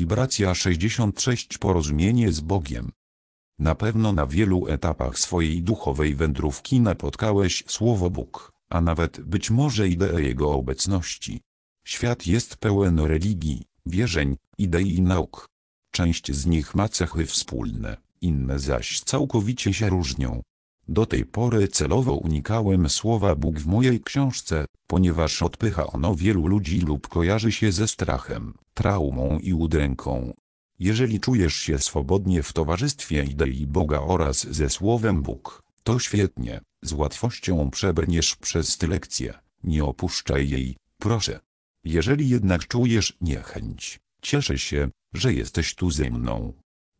Wibracja 66 Porozumienie z Bogiem. Na pewno na wielu etapach swojej duchowej wędrówki napotkałeś słowo Bóg, a nawet być może ideę Jego obecności. Świat jest pełen religii, wierzeń, idei i nauk. Część z nich ma cechy wspólne, inne zaś całkowicie się różnią. Do tej pory celowo unikałem słowa Bóg w mojej książce, ponieważ odpycha ono wielu ludzi lub kojarzy się ze strachem, traumą i udręką. Jeżeli czujesz się swobodnie w towarzystwie idei Boga oraz ze słowem Bóg, to świetnie, z łatwością przebrniesz przez tę lekcję, nie opuszczaj jej, proszę. Jeżeli jednak czujesz niechęć, cieszę się, że jesteś tu ze mną.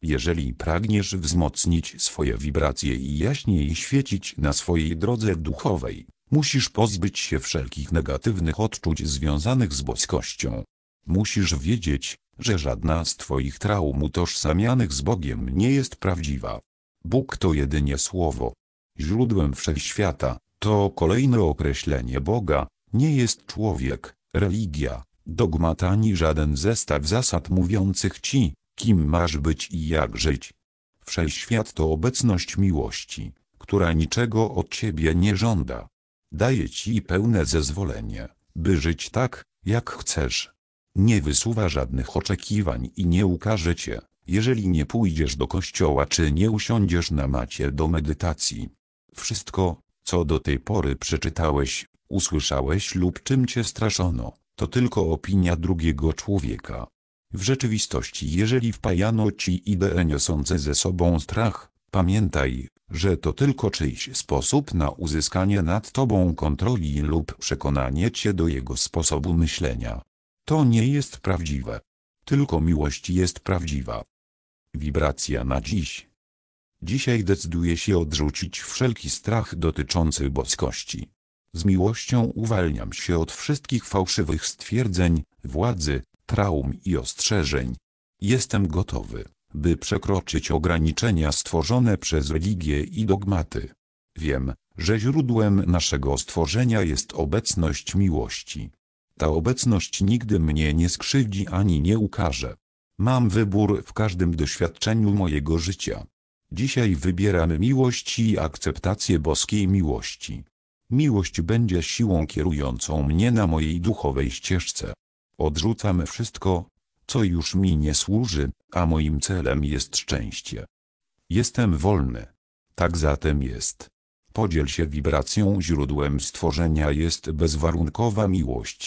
Jeżeli pragniesz wzmocnić swoje wibracje i jaśniej świecić na swojej drodze duchowej, musisz pozbyć się wszelkich negatywnych odczuć związanych z boskością. Musisz wiedzieć, że żadna z Twoich traum utożsamianych z Bogiem nie jest prawdziwa. Bóg to jedynie Słowo. Źródłem wszechświata, to kolejne określenie Boga, nie jest człowiek, religia, dogmat ani żaden zestaw zasad mówiących Ci, kim masz być i jak żyć. Wszechświat to obecność miłości, która niczego od Ciebie nie żąda. Daje Ci pełne zezwolenie, by żyć tak, jak chcesz. Nie wysuwa żadnych oczekiwań i nie ukaże Cię, jeżeli nie pójdziesz do kościoła czy nie usiądziesz na macie do medytacji. Wszystko, co do tej pory przeczytałeś, usłyszałeś lub czym Cię straszono, to tylko opinia drugiego człowieka. W rzeczywistości jeżeli wpajano ci idee niosące ze sobą strach, pamiętaj, że to tylko czyjś sposób na uzyskanie nad tobą kontroli lub przekonanie cię do jego sposobu myślenia. To nie jest prawdziwe. Tylko miłość jest prawdziwa. Wibracja na dziś. Dzisiaj decyduję się odrzucić wszelki strach dotyczący boskości. Z miłością uwalniam się od wszystkich fałszywych stwierdzeń, władzy, traum i ostrzeżeń. Jestem gotowy, by przekroczyć ograniczenia stworzone przez religię i dogmaty. Wiem, że źródłem naszego stworzenia jest obecność miłości. Ta obecność nigdy mnie nie skrzywdzi ani nie ukaże. Mam wybór w każdym doświadczeniu mojego życia. Dzisiaj wybieram miłość i akceptację boskiej miłości. Miłość będzie siłą kierującą mnie na mojej duchowej ścieżce. Odrzucam wszystko, co już mi nie służy, a moim celem jest szczęście. Jestem wolny. Tak zatem jest. Podziel się wibracją źródłem stworzenia jest bezwarunkowa miłość.